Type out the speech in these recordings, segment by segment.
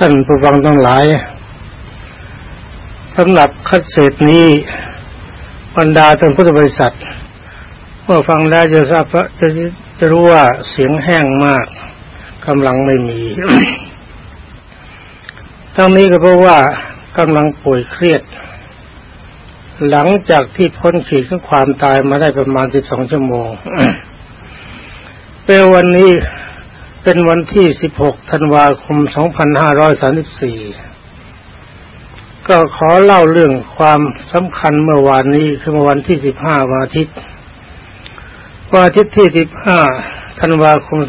ท่านผู้ฟังทั้งหลายสำหรับคัดเศษนี้บรรดาท่านพุทธบริษัทเมื่อฟังแล้วจะทราบจะจะรู้ว่าเสียงแห้งมากกำลังไม่มีทั้งนี้ก็เพราะว่ากำลังป่วยเครียด หลังจากที่พ้นขีดของความตายมาได้ประมาณสิบสองชั่วโมงเป็นวันนี้ เป็นวันที่ 16 ธันวาคม 2534 ก็ขอเล่าเรื่องความสำคัญเมื่อวานนี้คือเมื่อวันที่ 15 วันอาทิตย์วันอาทิตย์ที่ 15 ธันวาคม 2534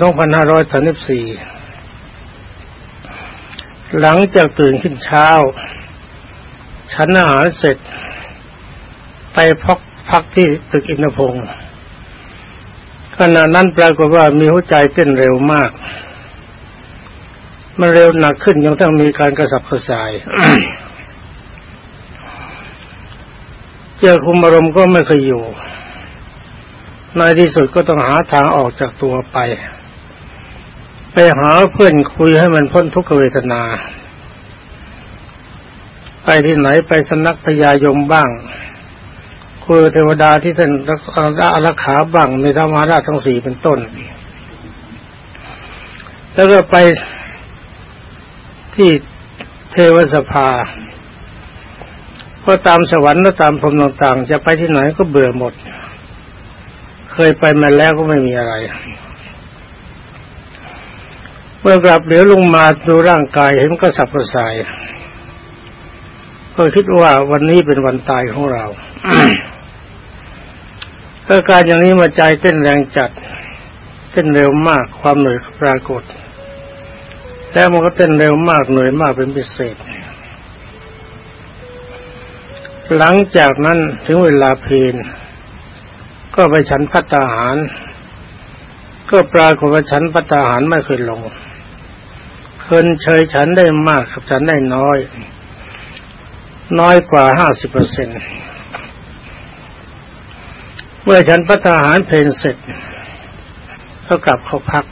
หลังจากตื่นขึ้นเช้า ฉันอาหารเสร็จ ไปพักพักที่ตึกอินทพงศ์ ขณะนั้นปรากฏว่ามีหัวใจเต้นเร็วมากมันเร็วหนักขึ้นยังต้องมีการกระสับกระส่ายเจอคุมอารมณ์ก็ไม่เคยอยู่ ในที่สุดก็ต้องหาทางออกจากตัวไป ไปหาเพื่อนคุยให้มันพ้นทุกขเวทนา ไปที่ไหนไปสนักพยายมบ้าง คือเทวดาที่ท่านรักขาบังในธรรมาราชทั้งสี่เป็นต้น แล้วก็ไปที่เทวสภาก็ตามสวรรค์และตามพรมต่างๆ จะไปที่ไหนก็เบื่อหมด เคยไปมาแล้วก็ไม่มีอะไร เมื่อกลับเหลียวลงมาดูร่างกายเห็นก็สับกระส่าย ก็คิดว่าวันนี้เป็นวันตายของเรา อาการอย่างนี้มาใจเต้นแรงจัด เต้นเร็วมากความเหนื่อยปรากฏ แล้วมันก็เต้นเร็วมากเหนื่อยมากเป็นพิเศษ หลังจากนั้นถึงเวลาเพลนก็ไปฉันพัตตาหาร ก็ปรากฏว่าฉันพัตตาหารไม่เคยลงเพิ่นเฉยฉันได้มากกับฉันได้น้อย น้อยกว่าห้าสิบเปอร์เซ็นต์ เมื่อฉันพัฒหารเพลนเสร็จ ก็กลับเข้าพัก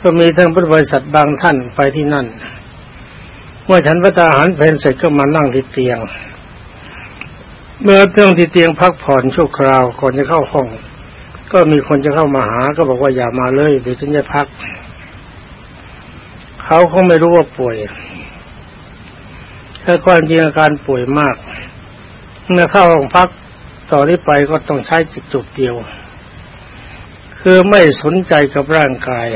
ก็มีทั้งพุทธบริษัทบางท่านไปที่นั่น เมื่อฉันพัฒหารเพลนเสร็จก็มานั่งที่เตียง เมื่อเรื่องที่เตียงพักผ่อนชั่วคราวก่อนจะเข้าห้อง ก็มีคนจะเข้ามาหา ก็บอกว่าอย่ามาเลยเดี๋ยวฉันจะพัก เขาคงไม่รู้ว่าป่วยแต่ความจริงอาการป่วยมากเมื่อเข้าห้องพัก ต่อนนี้ไปก็ต้องใช้จิตจุดเดียว คือไม่สนใจกับร่างกาย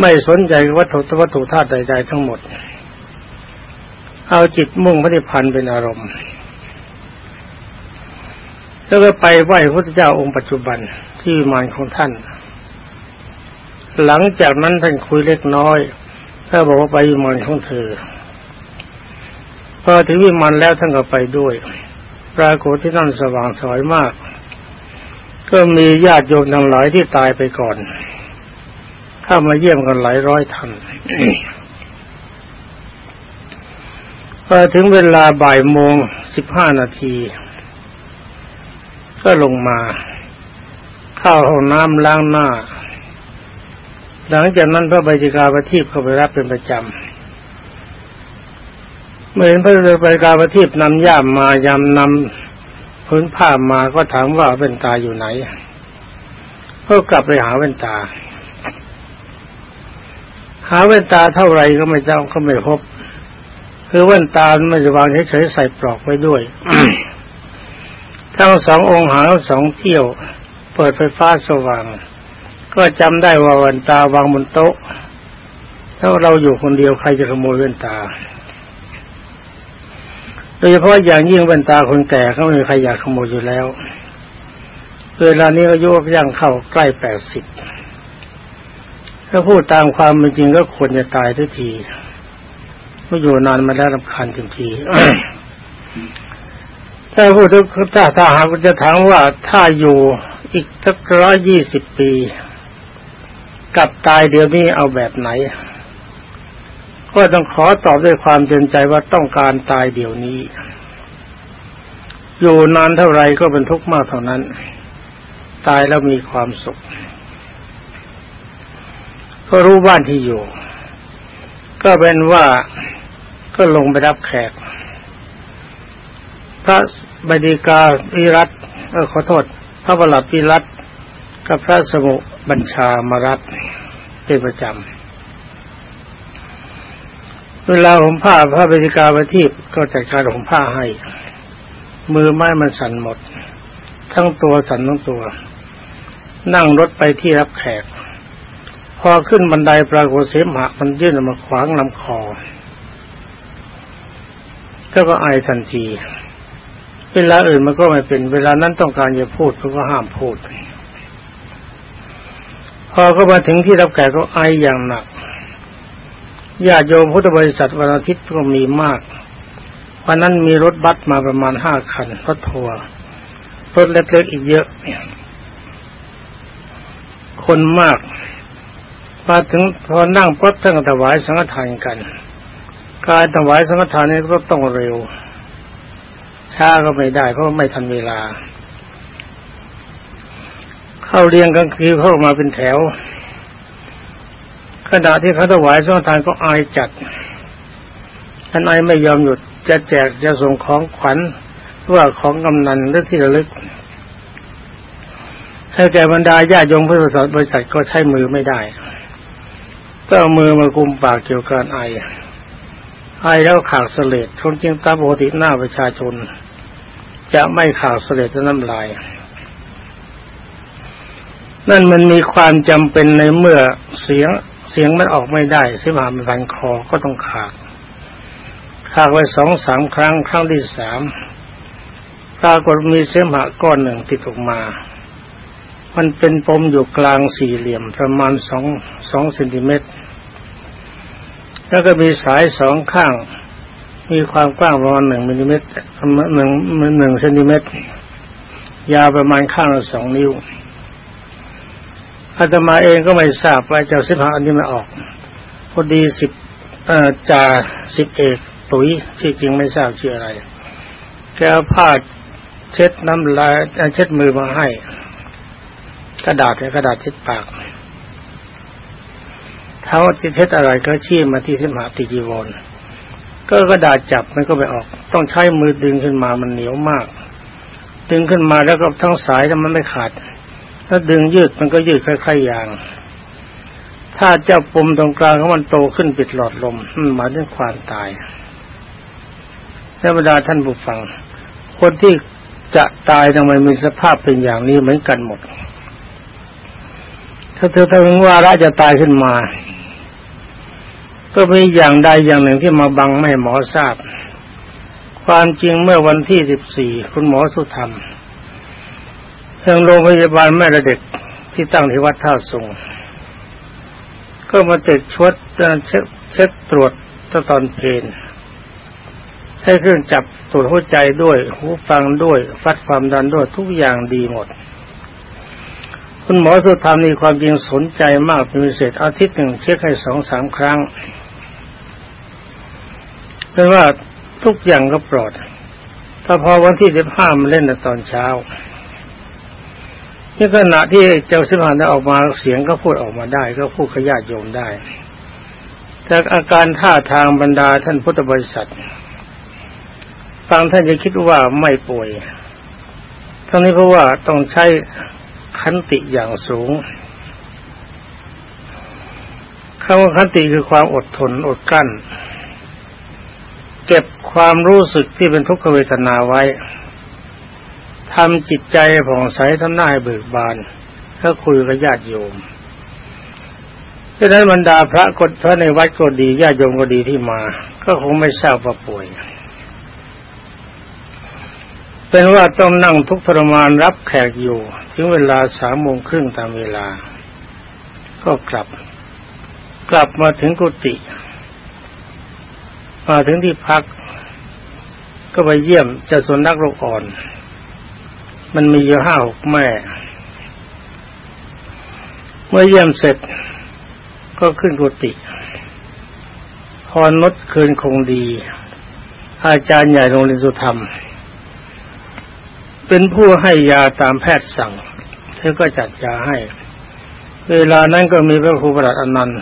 ไม่สนใจวัตถุวัตถุธาตุใดๆทั้งหมด เอาจิตมุ่งพระนิพพานเป็นอารมณ์ แล้วก็ไปไหว้พระเจ้าองค์ปัจจุบันที่มานของท่าน หลังจากนั้นท่านคุยเล็กน้อยถ้าบอกว่าไปวิมานของเธอพอถึงวิมานแล้วท่านก็ไปด้วย ปรากฏที่นั่นสว่างสวยมาก ก็มีญาติโยมทั้งหลายที่ตายไปก่อน เข้ามาเยี่ยมกันหลายร้อยท่านพอถึงเวลาบ่ายโมงสิบห้านาที ก็ลงมา เข้าห้องน้ำล้างหน้า หลังจากนั้นพระบจิกาประทีปเข้าไปรับเป็นประจำ เมื่อเห็นพระเรือไปกาประทีปนำย่ามมายำนำพื้นผ้ามาก็ถามว่าเว้นตาอยู่ไหนก็กลับไปหาเว้นตา หาเว้นตาเท่าไรก็ไม่เจ้าก็ไม่พบ คือเว้นตาไม่จะวางเฉยๆใส่ปลอกไว้ด้วยทั้งสององค์หาสองเที่ยว เปิดไฟฟ้าสว่าง ก็จำได้ว่าเว้นตาวางบนโต๊ะ ถ้าเราอยู่คนเดียวใครจะขโมยเว้นตา โดยเฉพาะอย่างยิ่งบรรตาคนแก่เขาไม่มีใครอยากขโมยอยู่แล้วเวลานี้อายุย่างเข้าใกล้แปดสิบถ้าพูดตามความเป็นจริงก็ควรจะตายทุกทีเมื่ออยู่นานมาแล้วรำคาญทันทีถ้าพูดถึงถ้าถ้าหากจะถามว่าถ้าอยู่อีกสักร้อยยี่สิบปี กับตายเดี๋ยวนี้เอาแบบไหน ก็ต้องขอตอบด้วยความเต็มใจว่าต้องการตายเดี๋ยวนี้ อยู่นานเท่าไรก็เป็นทุกข์มากเท่านั้น ตายแล้วมีความสุข ก็รู้บ้านที่อยู่ ก็เป็นว่าก็ลงไปรับแขก พระบดีกาวิรัตเออขอโทษ พระประหลัดวิรัตกับพระสมุบัญชามารับเป็นประจำ เวลาผมผ้าพระบดีกาประทีปก็จัดการผมผ้าให้ มือไม้มันสั่นหมด ทั้งตัวสั่นทั้งตัว นั่งรถไปที่รับแขก พอขึ้นบันไดปรากฏเสมหะมันยื่นออกมาขวางลำคอ ก็ก็ไอทันที เวลาอื่นมันก็ไม่เป็น เวลานั้นต้องการจะพูดก็ห้ามพูด พอก็มาถึงที่รับแขกก็ไออย่างหนัก ญาติโยมพุทธบริษัทวันอาทิตย์ก็มีมากวันนั้นมีรถบัสมาประมาณห้าคันรถทัวร์รถเล็กๆอีกเยอะคนมากมาถึงพอนั่งพดท่านถวายสังฆทานกัน การถวายสังฆทานนี้ก็ต้องเร็ว ช้าก็ไม่ได้เพราะไม่ทันเวลา เข้าเรียงกันคือเข้ามาเป็นแถว ขณะที่เขาถวายสังฆทานก็อายจัดท่านอายไม่ยอมหยุดจะแจกจะส่งของขวัญว่าของกำนันหรือที่ระลึก ให้แก่บรรดาญาโยมพุทธบริษัทก็ใช้มือไม่ได้ก็เอามือมากุมปากเกี่ยวกับไอ ไอแล้วขากเสลดคนจริงตามปกติหน้าประชาชน จะไม่ขากเสลดน้ำลาย นั่นมันมีความจำเป็นในเมื่อเสียง เสียงมันออกไม่ได้เสมามันพันคอก็ต้องขากขากไว้สองสามครั้งครั้งที่สามปรากฏมีเสมหะก้อนหนึ่งติดออกมา มันเป็นปมอยู่กลางสี่เหลี่ยมประมาณสองสองเซนติเมตร แล้วก็มีสายสองข้าง มีความกว้างประมาณหนึ่งมิลลิเมตรหนึ่งหนึ่งเซนติเมตร ยาวประมาณข้างละสองนิ้ว อาตมาเองก็ไม่ทราบว่าเจ้าสิบห้าอันนี้มาออกพอดีสิบจ่าสิบเอกตุ๋ยที่จริงไม่ทราบชื่ออะไร แกผ้าเช็ดน้ำลายเช็ดมือมาให้ กระดาษกระดาษเช็ดปากเขาจะเช็ดอะไรก็ชี้มาที่สิมหาติจีวรก็กระดาษจับมันก็ไม่ออก ต้องใช้มือดึงขึ้นมามันเหนียวมาก ดึงขึ้นมาแล้วก็ทั้งสายถ้ามันไม่ขาด ถ้าดึงยืดมันก็ยืดคล้ายๆอย่าง ถ้าเจ้าปุ่มตรงกลางของมันโตขึ้นปิดหลอดลมมันหมายถึงความตายธรรดาท่านผู้ฟัง คนที่จะตายทำไมมีสภาพเป็นอย่างนี้เหมือนกันหมด ถ้าเธอถึงว่าระจะตายขึ้นมา ก็มีอย่างใดอย่างหนึ่งที่มาบังไม่หมอทราบ ความจริงเมื่อวันที่สิบสี่คุณหมอสุธรรม ทางโรงพยาบาลแม่ระเด็กที่ตั้งที่วัดท่าสงก็มาติดชดเช็คเช็คตรวจตอนเพลนใช้เครื่องจับตรวจหัวใจด้วย หูฟังด้วยฟัดความดันด้วยทุกอย่างดีหมด คุณหมอสุธรรมนี่ความจริงสนใจมากเป็นพิเศษอาทิตย์หนึ่งเช็คให้สองสามครั้งเป็นว่าทุกอย่างก็ปลอด ถ้าพอวันที่สิบห้ามเล่นในตอนเช้า นี่ขณะที่เจ้าสิบห้าได้ออกมาเสียงก็พูดออกมาได้ ก็พูดขยาดโยมได้แต่อาการท่าทางบรรดาท่านพุทธบริษัทฟังท่านจะคิดว่าไม่ป่วยทั้งนี้เพราะว่าต้องใช้ขันติอย่างสูงคำว่าขันติคือความอดทนอดกั้น เก็บความรู้สึกที่เป็นทุกขเวทนาไว้ ทำจิตใจผ่องใสทำหน้าให้เบิกบานก็คุยกับญาติโยมดังนั้นบรรดาพระกฎพระในวัดก็ดีญาติโยมก็ดีที่มา ก็คงไม่ทราบว่าป่วย เป็นว่าต้องนั่งทุกทรมานรับแขกอยู่ ถึงเวลาสามโมงครึ่งตามเวลา ก็กลับ กลับมาถึงกุฏิมาถึงที่พัก ก็ไปเยี่ยมเจ้าสุนัขโรคอ่อน มันมีอยู่ห้าหกแม่ เมื่อเยี่ยมเสร็จก็ขึ้นกุฏิพอนดคืนคงดี อาจารย์ใหญ่โรงเรียนสุธรรม เป็นผู้ให้ยาตามแพทย์สั่ง เธอก็จัดยาให้ เวลานั้นก็มีพระครูประหลัดอนันต์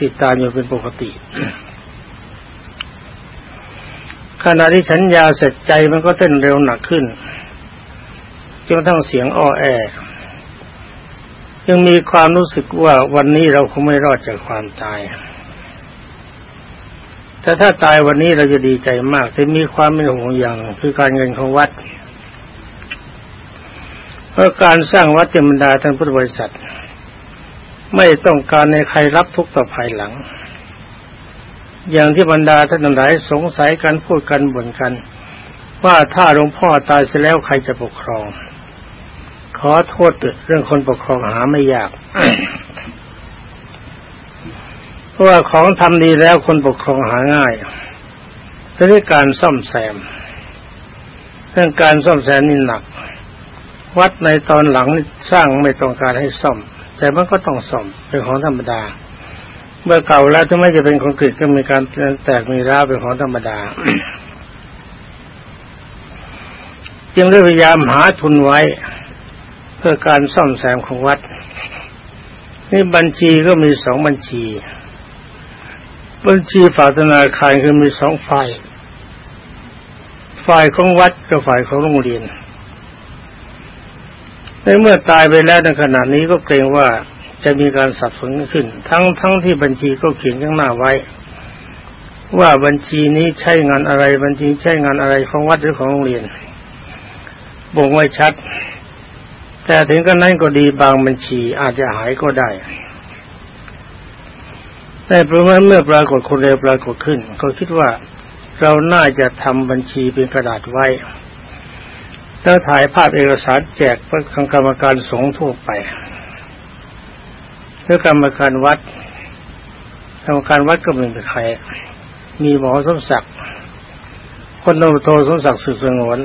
ติดตามอยู่เป็นปกติ ขณะที่ฉันยาเสร็จใจมันก็เต้นเร็วหนักขึ้น จนทั้งเสียงอ้อแอยังมีความรู้สึกว่าวันนี้เราคงไม่รอดจากความตาย แต่ถ้าตายวันนี้เราจะดีใจมาก แต่มีความเป็นห่วงอย่างคือการเงินของวัด เพราะการสร้างวัดเจมดาท่านพุทธบริษัท ไม่ต้องการในใครรับทุกข์ต่อภายหลัง อย่างที่บรรดาท่านหลายสงสัยกันพูดกันบ่นกัน ว่าถ้าหลวงพ่อตายเสียแล้วใครจะปกครอง ขอโทษเรื่องคนปกครองหาไม่ยากเพราะว่าของทำดีแล้วคนปกครองหาง่ายแต่ด้วยการซ่อมแซม เรื่องการซ่อมแซมนี่หนัก วัดในตอนหลังสร้างไม่ต้องการให้ซ่อม แต่มันก็ต้องซ่อมเป็นของธรรมดา เมื่อเก่าแล้วถ้าไม่จะเป็นคอนกรีตก็มีการแตกมีร้าวเป็นของธรรมดาจึงได้พยายามหาทุนไว้ เพื่อการซ่อมแซมของวัด นี่บัญชีก็มีสองบัญชี บัญชีฝาธนาคารคือมีสองฝ่าย ฝ่ายของวัดกับฝ่ายของโรงเรียนในเมื่อตายไปแล้วในขณะนี้ก็เกรงว่าจะมีการสับสนขึ้น ทั้งทั้งที่บัญชีก็เขียนข้างหน้าไว้ ว่าบัญชีนี้ใช้งานอะไรบัญชีใช้งานอะไรของวัดหรือของโรงเรียนบ่งไว้ชัด แต่ถึงกันนั้นก็ดีบางบัญชีอาจจะหายก็ได้แต่เพราะว่าเมื่อปรากฏคนเร็วปรากฏขึ้น ก็คิดว่าเราน่าจะทำบัญชีเป็นกระดาษไว้ แล้วถ่ายภาพเอกสารแจกเพื่อกรรมการสงฆ์ทั่วไปเพื่อกรรมการวัดกรรมการวัดก็เป็นใคร มีหมอสมศักดิ์คนตำรวจโทสมศักดิ์สุสงวน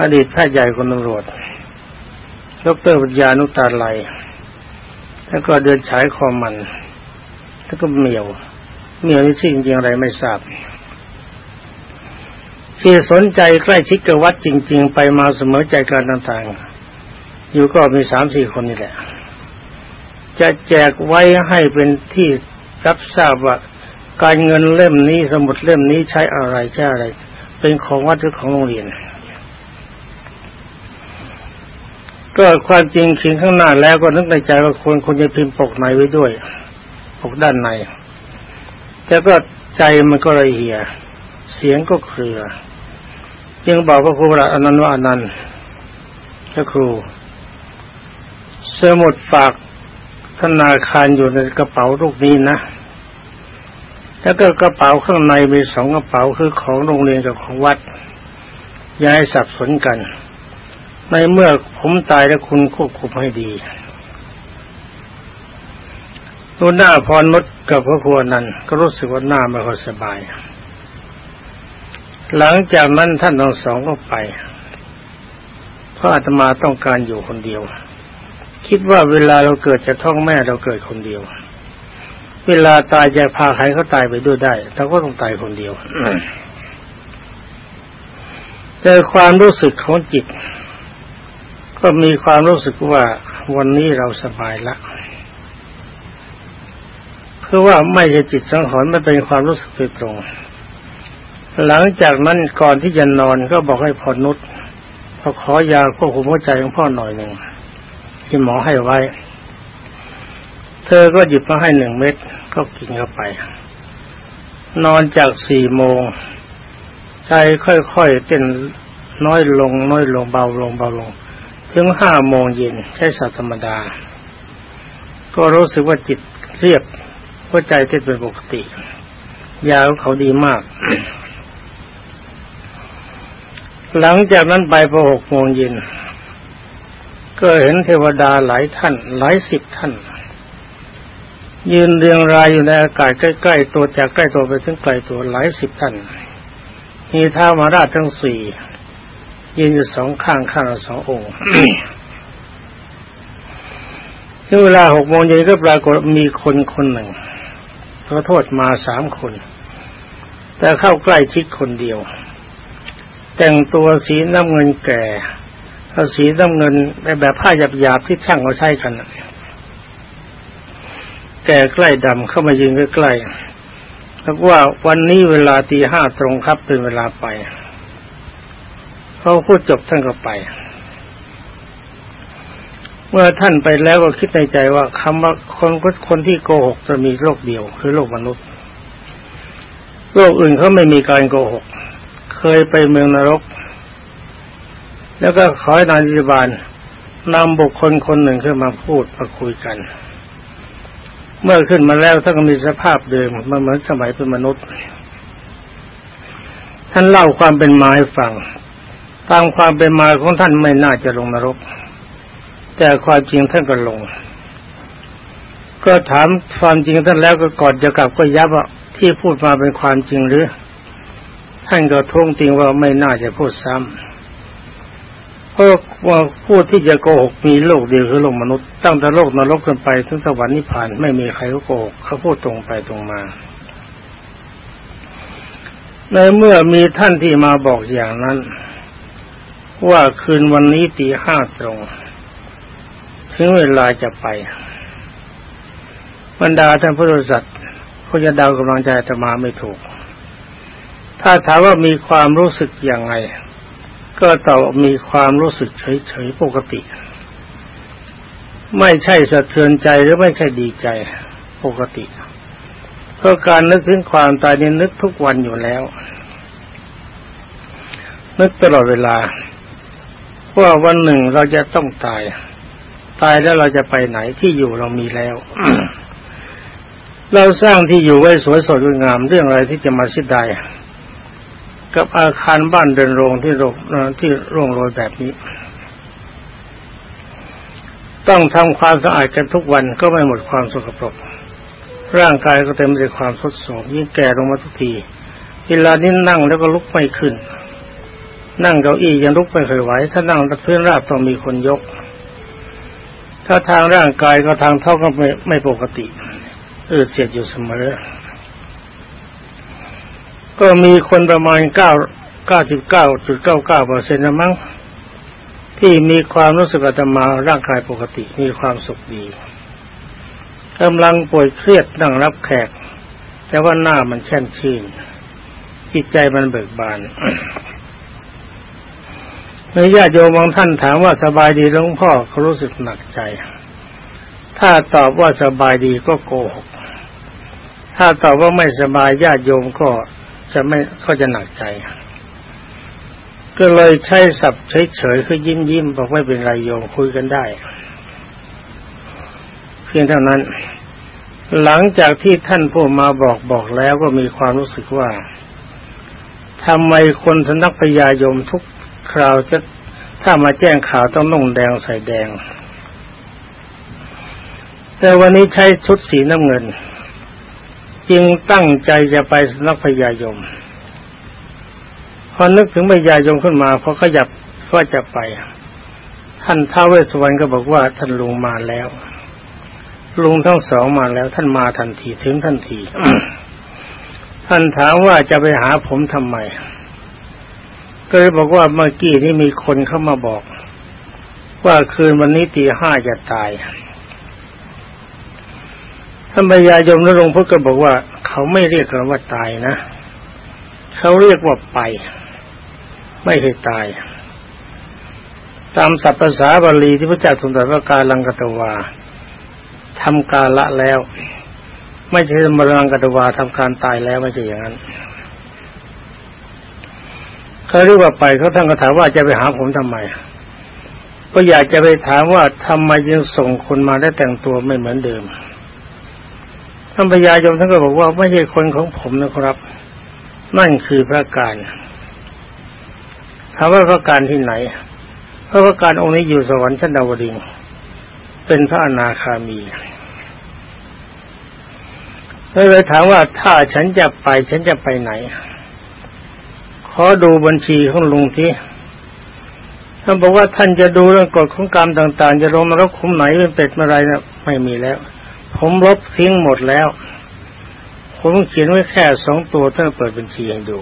อดีตแพทย์ใหญ่คนตำรวจ ดรปัญญานุตาไลแล้วก็เดินฉายคอมัน แล้วก็เหมียว เหมียวนี่ชื่อจริงๆอะไรไม่ทราบที่สนใจใกล้ชิดกับวัดจริง ๆ ไปมาเสมอใจการต่างๆ อยู่ก็มีสามสี่คนนี่แหละ จะแจกไว้ให้เป็นที่รับทราบว่าการเงินเล่มนี้สมุดเล่มนี้ใช้อะไรใช้อะไร เป็นของวัดหรือของโรงเรียน ก็ความจริงเขียนข้างหน้าแล้วก็นึกในใจว่าควรควรจะพิมพ์ปกในไว้ด้วย ปกด้านในแต่ก็ใจมันก็ละเอียเสียงก็เครือ จึงบอกพระครูประอนันต์ว่าอนันต์พระครูสมุดฝากธนาคารอยู่ในกระเป๋าลูกนี้นะ แล้วก็กระเป๋าข้างในมีสองกระเป๋าคือของโรงเรียนกับของวัด ย้ายสับสนกัน ในเมื่อผมตายแล้วคุณควบคุมให้ดีดูหน้าพรมดกับพระครัวนั้น ก็รู้สึกว่าหน้าไม่ค่อยสบาย หลังจากนั้นท่านทั้งสองก็ไปเพราะอาตมาต้องการอยู่คนเดียว คิดว่าเวลาเราเกิดจะท้องแม่เราเกิดคนเดียว เวลาตายจะพาใครเขาตายไปด้วยได้เราก็ต้องตายคนเดียวแต่ความรู้สึกของจิต ก็มีความรู้สึกว่าวันนี้เราสบายละเพราะว่าไม่ใช่จิตสังหรณ์ไม่เป็นความรู้สึกโดยตรง หลังจากนั้นก่อนที่จะนอนก็บอกให้พอนุษพอขอยาควบคุมหัวใจของพ่อหน่อยหนึ่งที่หมอให้ไว้ เธอก็หยิบมาให้หนึ่งเม็ดก็กินเข้าไป นอนจากสี่โมงใจค่อยๆเต้นน้อยลงน้อยลงเบาลงเบาลง ถึงห้าโมงเย็นใช้สัตธรรมดา ก็รู้สึกว่าจิตเรียบหัวใจเต้นเป็นปกติ ยาเขาดีมาก หลังจากนั้นไปพอหกโมงเย็น ก็เห็นเทวดาหลายท่าน หลายสิบท่าน ยืนเรียงรายอยู่ในอากาศใกล้ ๆ ตัวจากใกล้ตัวไปถึงไกลตัวหลายสิบท่าน มีท้ามาราชทั้งสี่ ยืนอยู่สองข้างข้างสององค์ที่เวลาหกโมงเย็นก็ปรากฏมีคนคนหนึ่งขอโทษมาสามคน แต่เข้าใกล้ชิดคนเดียว แต่งตัวสีน้ำเงินแก่เอาสีน้ำเงินแบบผ้าหยาบๆที่ช่างเขาใช้กันแก่ใกล้ดำเข้ามายืนใกล้ๆแล้วว่าวันนี้เวลาตีห้าตรงครับเป็นเวลาไป เขาพูดจบท่านก็ไป เมื่อท่านไปแล้วก็คิดในใจว่าคำว่าคนคนที่โกหกจะมีโลกเดียว คือโลกมนุษย์โลกอื่นเขาไม่มีการโกหก เคยไปเมืองนรก แล้วก็ขอให้นายจิบาลนำบุคคลคนหนึ่งขึ้นมาพูดมาคุยกัน เมื่อขึ้นมาแล้วท่านก็มีสภาพเดิมมันเหมือนสมัยเป็นมนุษย์ ท่านเล่าความเป็นมาให้ฟัง ตามความเป็นมาของท่านไม่น่าจะลงนรก แต่ความจริงท่านก็ลง ก็ถามความจริงท่านแล้วก็ก่อนจะกลับก็ยับว่าที่พูดมาเป็นความจริงหรือ ท่านก็ท้วงติงว่าไม่น่าจะพูดซ้ำเพราะว่าพูดที่จะโกหกมีโลกเดียวคือโลกมนุษย์ตั้งแต่โลกนรกขึ้นไปถึงสวรรค์นิพพานไม่มีใครโกหกเขาพูดตรงไปตรงมาในเมื่อมีท่านที่มาบอกอย่างนั้น ว่าคืนวันนี้ตีห้าตรง ถึงเวลาจะไป บรรดาท่านพุทธสัตว์ก็จะดาวกำลังใจจะมาไม่ถูก ถ้าถามว่ามีความรู้สึกอย่างไง ก็ตอบมีความรู้สึกเฉยๆปกติ ไม่ใช่สะเทือนใจหรือไม่ใช่ดีใจปกติเพราะการนึกถึงความตายนี่นึกทุกวันอยู่แล้ว นึกตลอดเวลา ว่าวันหนึ่งเราจะต้องตาย ตายแล้วเราจะไปไหนที่อยู่เรามีแล้ว เราสร้างที่อยู่ไว้สวยสดงามเรื่องอะไรที่จะมาสิดายกับอาคารบ้านเดินโรงที่โรงที่โรงโรยแบบนี้ ต้องทำความสะอาดกันทุกวันก็ไม่หมดความสกปรก ร่างกายก็เต็มไปด้วยความทดสอบยิ่งแก่ลงมาทุกทีเวลานี้นั่งแล้วก็ลุกไม่ขึ้น นั่งเก้าอี้ยังลุกไม่เคยไหว ถ้านั่งพื้นราบต้องมีคนยก ถ้าทางร่างกายก็ทางเท่าก็ไม่ไม่ปกติเออเสียดอยู่เสมอ ก็มีคนประมาณเก้าเก้าสิบเก้าจุดเก้าเก้าเปอร์เซ็นต์นะมั้งที่มีความรู้สึกอาตมาร่างกายปกติมีความสุขดีกำลังป่วยเครียดนั่งรับแขก แต่ว่าหน้ามันแช่มชื่นจิตใจมันเบิกบาน มื่อญาติโยมบางท่านถามว่าสบายดีหลวงพ่อเขารู้สึกหนักใจ ถ้าตอบว่าสบายดีก็โกหก ถ้าตอบว่าไม่สบายญาติโยมก็จะไม่เขาจะหนักใจ ก็เลยใช้สับเฉยๆคือยิ้มยิ้มบอกไม่เป็นไรโยมคุยกันได้ เพียงเท่านั้น หลังจากที่ท่านผู้มาบอกบอกแล้วก็มีความรู้สึกว่าทำไมคนสนักพยายมทุก คราวจะถ้ามาแจ้งข่าวต้องนุ่งแดงใส่แดง แต่วันนี้ใช้ชุดสีน้ำเงิน จึงตั้งใจจะไปสนักพยายม พอนึกถึงพยายมขึ้นมาพอขยับว่าจะไป ท่านท้าวเวสวรรณก็บอกว่าท่านลุงมาแล้ว ลุงทั้งสองมาแล้ว ท่านมาทันทีถึงทันที ท่านถามว่าจะไปหาผมทำไม ก็เลยบอกว่าเมื่อกี้นี่มีคนเข้ามาบอก ว่าคืนวันนี้ตีห้าจะตายท่านพญายมนรงพุทธก็บอกว่า เขาไม่เรียกกันว่าตายนะเขาเรียกว่าไป ไม่ใช่ตาย ตามศัพท์ภาษาบาลีที่พระเจ้าทรงตรัสว่าการลังกตวาทำการละแล้ว ไม่ใช่มรังกตวาทำการตายแล้วไม่ใช่อย่างนั้น เขาเรียกว่าไปเขาท่านก็ถามว่าจะไปหาผมทำไม ก็อยากจะไปถามว่าทำไมยังส่งคนมาได้แต่งตัวไม่เหมือนเดิมท่านพญายมท่านก็บอกว่าไม่ใช่คนของผมนะครับ นั่นคือพระการถามว่าพระการที่ไหนพระพระการองค์นี้อยู่สวรรค์ชั้นดาวดึงเป็นพระอนาคามีเลยถามว่าถ้าฉันจะไปฉันจะไปไหน ขอดูบัญชีของลุงทีท่านบอกว่าท่านจะดูเรื่องกฎของกรรมต่าง ๆ จะลงนรกคุมไหนเป็นเป็ดเมื่อไรนะไม่มีแล้ว ผมลบทิ้งหมดแล้ว ผมเขียนไว้แค่สองตัวท่านเปิดบัญชีให้ดู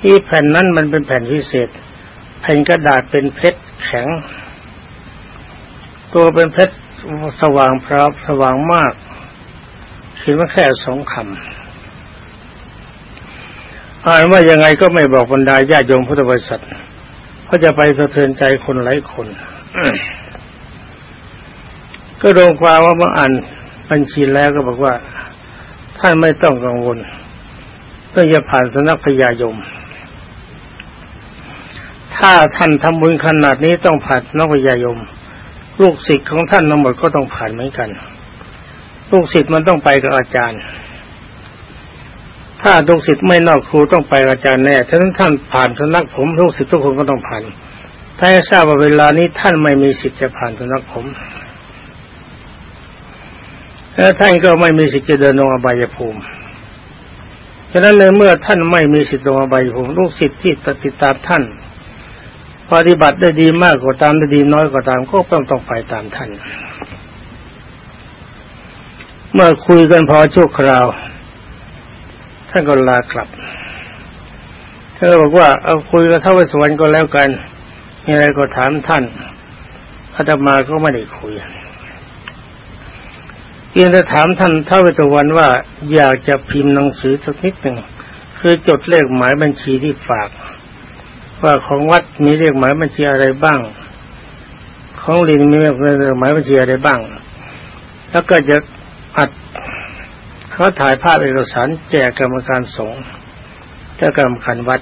ที่แผ่นนั้นมันเป็นแผ่นพิเศษ แผ่นกระดาษเป็นเพชรแข็ง ตัวเป็นเพชรสว่างพร้าบสว่างมากเขียนไว้แค่สองคำ อ่านว่ายังไงก็ไม่บอกบรรดาญาโยมพุทธบริษัทเพราะจะไปสะเทือนใจคนหลายคนก็ลงความว่าเมื่ออ่านบัญชีแล้วก็บอกว่า ท่านไม่ต้องกังวลเพื่อจะผ่านสนักพยายม ถ้าท่านทำบุญขนาดนี้ต้องผ่านสนักพยายม ลูกศิษย์ของท่านทั้งหมดก็ต้องผ่านเหมือนกัน ลูกศิษย์มันต้องไปกับอาจารย์ ถ้าลูกศิษย์ไม่นอกครูต้องไปกับอาจารย์แน่ถ้าท่านผ่านสนักผมลูกศิษย์ทุกคนก็ต้องผ่านถ้าทราบว่าเวลานี้ท่านไม่มีสิทธิ์จะผ่านสนักผมแล้วท่านก็ไม่มีสิทธิ์จะเดินลงอบายภูมิฉะนั้นเลยเมื่อท่านไม่มีสิทธิ์ลงอบายภูมิลูกศิษย์ที่ติดตามท่าน ปฏิบัติได้ดีมากกว่าตามได้ดีน้อยกว่าตามก็ต้องต้องไปตามท่าน เมื่อคุยกันพอชั่วคราว ท่านก็ลากลับท่านก็บอกว่าเอาคุยกับท้าวสวรรค์ก็แล้วกันมีอะไรก็ถามท่านอาตมาก็ไม่ได้คุยเพียงแต่ถามท่านท้าวเวตวันว่าอยากจะพิมพ์หนังสือสักนิดหนึ่งคือจดเลขหมายบัญชีที่ฝาก ว่าของวัดมีเลขหมายบัญชีอะไรบ้าง ของลินมีเลขหมายบัญชีอะไรบ้าง แล้วก็จะอัด เขาถ่ายภาพเอกสารแจกกรรมการสงฆ์แจ้กรรมการวัด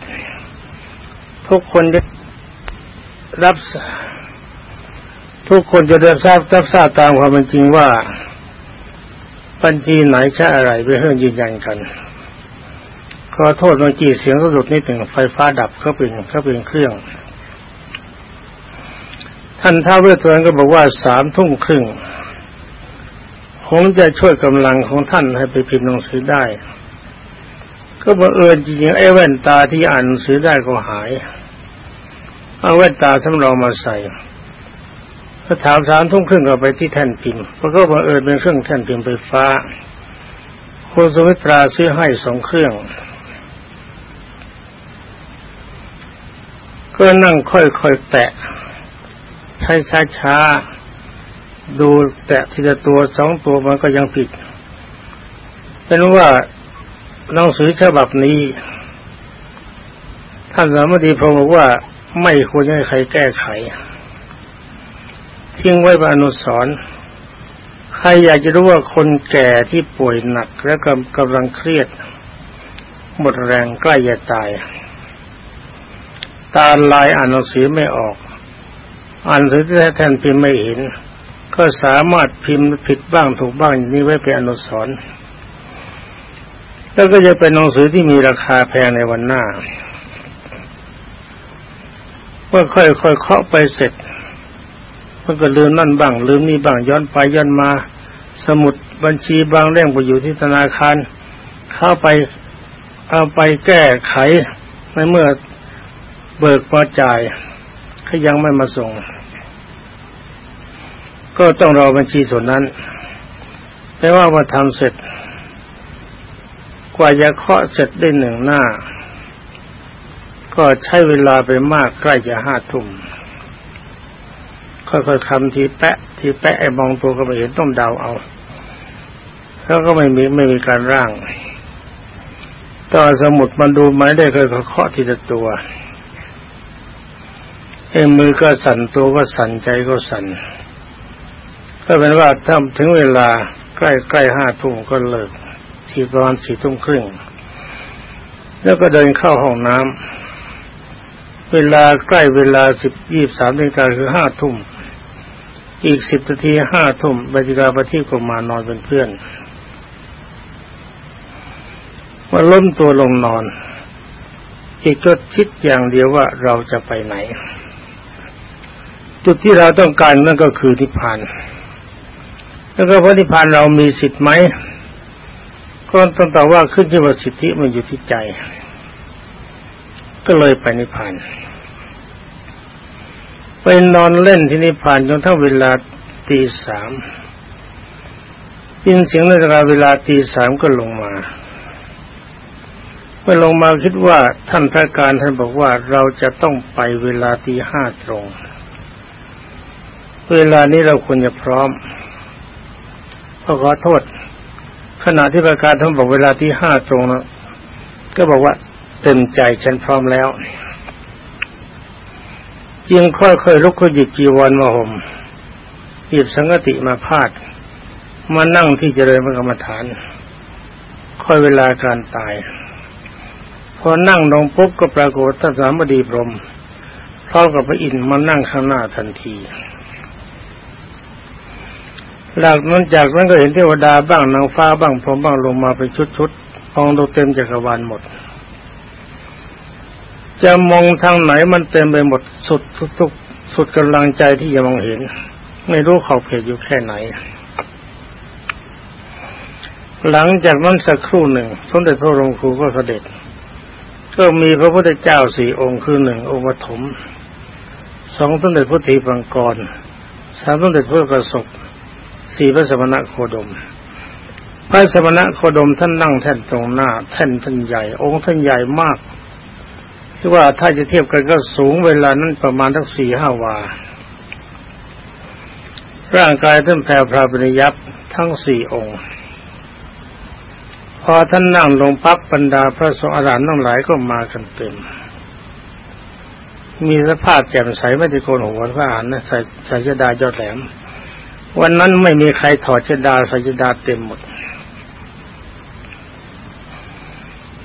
ทุกคนจะรับ ทุกคนจะได้ทราบรับทราบตามความเป็นจริงว่าบัญชีไหนใช้อะไรไปเพื่อยืนยันกันขอโทษเมื่อกี้เสียงสะดุดนิดหนึ่งไฟฟ้าดับเขาเป็นเขาเป็นเครื่อง ท่านท้าวเวทวันก็บอกว่าสามทุ่มครึ่ง ผมจะช่วยกำลังของท่านให้ไปพิมพ์หนังสือได้ ก็บังเอิญจริงๆไอ้แว่นตาที่อ่านหนังสือได้ก็หาย เอาแว่นตาสำรองมาใส่ก็ถามสามทุ่มครึ่งก็ไปที่แท่นพิมพ์เพราะก็บังเอิญเป็นเครื่องแท่นพิมพ์ไฟฟ้าคุณสมิตราซื้อให้สองเครื่องก็นั่งค่อยๆแตะช้าๆ ดูแตะทีละตัวสองตัวมันก็ยังผิดเป็นว่าหนังสือฉบับนี้ ท่านสามดีพงบอกว่าไม่ควรให้ใครแก้ไข ทิ้งไว้เป็นอนุสรณ์ใครอยากจะรู้ว่าคนแก่ที่ป่วยหนักและกำกำลังเครียด หมดแรงใกล้จะตาย ตาลายอ่านหนังสือไม่ออก อ่านหนังสือที่แทนพิมพ์ไม่เห็น ก็สามารถพิมพ์ผิดบ้างถูกบ้างอย่างนี้ไว้เป็นอนุสรณ์แล้วก็จะเป็นหนังสือที่มีราคาแพงในวันหน้าเมื่อค่อยๆเคาะไปเสร็จมันก็ลืมนั่นบ้าง ลืมนี่บ้างย้อนไปย้อนมา สมุดบัญชีบางเล่มไปอยู่ที่ธนาคาร เข้าไปเอาไปแก้ไขในเมื่อเบิกมาจ่ายเขายังไม่มาส่ง ก็ต้องรอบัญชีส่วนนั้น แต่ว่ามาทำเสร็จ กว่าจะเคาะเสร็จได้หนึ่งหน้า ก็ใช้เวลาไปมากใกล้จะห้าทุ่มค่อยๆคำทีแปะ ทีแปะไอ้มองตัวก็ไม่เห็นต้องเดาเอาแล้วก็ไม่มีไม่มีการร่างต่อสมุดมันดูไม้ได้เคยเคาะทีละตัวเอ้มือก็สั่นตัวก็สั่นใจก็สั่น ก็เป็นว่าถ้าถึงเวลาใกล้ใกล้ห้าทุ่มก็เลิกทีประมาณสี่ทุ่มครึ่ง แล้วก็เดินเข้าห้องน้ำเวลาใกล้เวลาสิบยี่สามนาฬิกาคือห้าทุ่ม อีกสิบนาทีห้าทุ่มบริกาปฏิกมานอนเป็นเพื่อนมาล้มตัวลงนอนอีกก็คิดอย่างเดียวว่าเราจะไปไหน จุดที่เราต้องการนั่นก็คือนิพพาน แล้วก็พระนิพพานเรามีสิทธิ์ไหมก็ต้องตอบว่าขึ้นที่ว่าสิทธิมันอยู่ที่ใจ ก็เลยไปนิพพานไปนอนเล่นที่นิพพานจนทั้งเวลาตีสามยินเสียงนาฬิกาเวลาตีสามก็ลงมาเมื่อลงมาคิดว่าท่านพระการท่านบอกว่าเราจะต้องไปเวลาตีห้าตรง เวลานี้เราควรจะพร้อม ขอขอโทษ ขณะที่ประการท่านบอกเวลาที่ห้าตรงนะก็บอกว่าเต็มใจฉันพร้อมแล้ว จึงค่อยๆลุกขึ้นหยิบจีวรมาห่มหยิบสังกติมาพาด มานั่งที่เจริญพระกรรมฐาน ค่อยเวลาการตาย พอนั่งลงปุ๊บก็ปรากฏท่านสามดีพรมพร้อมกับพระอินทร์มานั่งข้างหน้าทันที หลังนั้นจากนั้นก็เห็นเทวดาบ้างนางฟ้าบ้างพรหมบ้างลงมาเป็นชุดๆมองดูเต็มจักรวาลหมด จะมองทางไหนมันเต็มไปหมดสุดทุกสุดกำลังใจที่จะมองเห็น ไม่รู้ขอบเขตอยู่แค่ไหน หลังจากนั้นสักครู่หนึ่ง สมเด็จพระรงครูก็เสด็จ ก็มีพระพุทธเจ้าสี่องค์คือหนึ่งองค์ปฐมสองสมเด็จพระทีปังกรสามสมเด็จพระกระสบ สี่พระสมณะโคดม พระสมณะโคดมท่านนั่งแท่นตรงหน้า แท่นท่านใหญ่ องค์ท่านใหญ่มากที่ว่าถ้าจะเทียบกันก็สูงเวลานั้นประมาณทั้งสี่ห้าวา ร่างกายท่านแผ่พระบริยับทั้งสี่องค์ พอท่านนั่งลงปั๊บบรรดาพระสงฆ์อรหันต์ทั้งหลายก็มากันเต็ม มีสภาพแจ่มใสไม่ได้โกนหัวพระอานนะใส่ใส่ชดายอดแหลม วันนั้นไม่มีใครถอดชดาส่ชดาเต็มหมด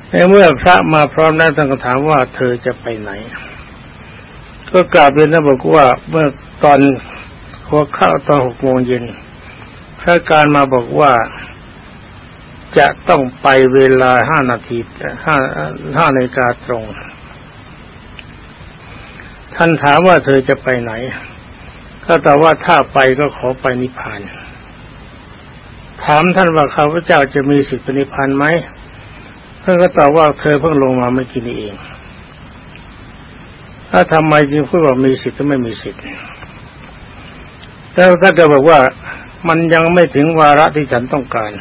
ในเมื่อพระมาพร้อมแล้วท่านก็ถามว่าเธอจะไปไหน ก็กราบเรียนท่านบอกว่าเมื่อตอนหัวข้าวตอนหกโมงเย็นพระการมาบอกว่าจะต้องไปเวลาห้านาทีห้าห้านาฬิกาตรง ท่านถามว่าเธอจะไปไหน ก็ตอบว่าถ้าไปก็ขอไปนิพพานถามท่านว่าข้าพเจ้าจะมีสิทธินิพพานไหมท่านก็ตอบว่าเธอเพิ่งลงมาไม่กี่นี้เอง ถ้าทำไมจึงพูดว่ามีสิทธิ์ก็ไม่มีสิทธิ์แล้วท่านก็บอกว่ามันยังไม่ถึงวาระที่ฉันต้องการ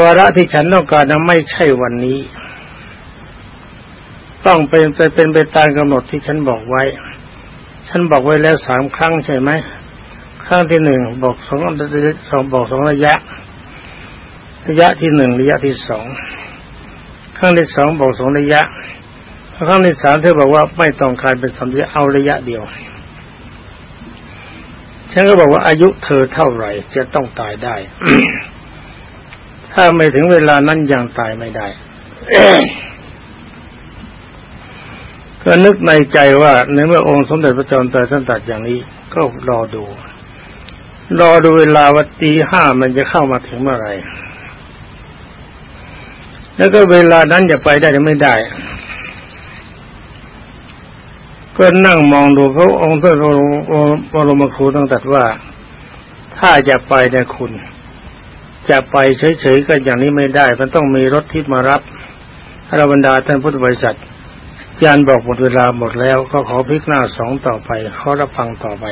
วาระที่ฉันต้องการนั้นไม่ใช่วันนี้ ต้องเป็นไปเป็นไปตามกำหนดที่ฉันบอกไว้ ฉันบอกไว้แล้วสามครั้งใช่ไหมครั้งที่หนึ่งบอกสองสองบอกสองระยะ ระยะที่หนึ่งระยะที่สองครั้งที่สองบอกสองระยะครั้งที่สามเธอบอกว่าไม่ต้องการเป็นสัมยะเอาระยะเดียว ฉันก็บอกว่าอายุเธอเท่าไหร่จะต้องตายได้ ถ้าไม่ถึงเวลานั้นยังตายไม่ได้ ก็นึกในใจว่าในเมื่อองค์สมเด็จพระจอมไตรท่านตัดอย่างนี้ ก็รอดู รอดูเวลาวัตีห้ามันจะเข้ามาถึงเมื่อไหร่แล้วก็เวลานั้นจะไปได้หรือไม่ได้ ก็นั่งมองดูพระองค์ท่าบรมครูตั้งแต่ว่า ถ้าจะไปเนี่ยคุณ จะไปเฉยๆก็อย่างนี้ไม่ได้ มันต้องมีรถทิพมารับอรบรรดาท่านพุทธบริษัท ยานบอกหมดเวลาหมดแล้วก็ขอพิกหน้าสองต่อไปขอรับฟังต่อไป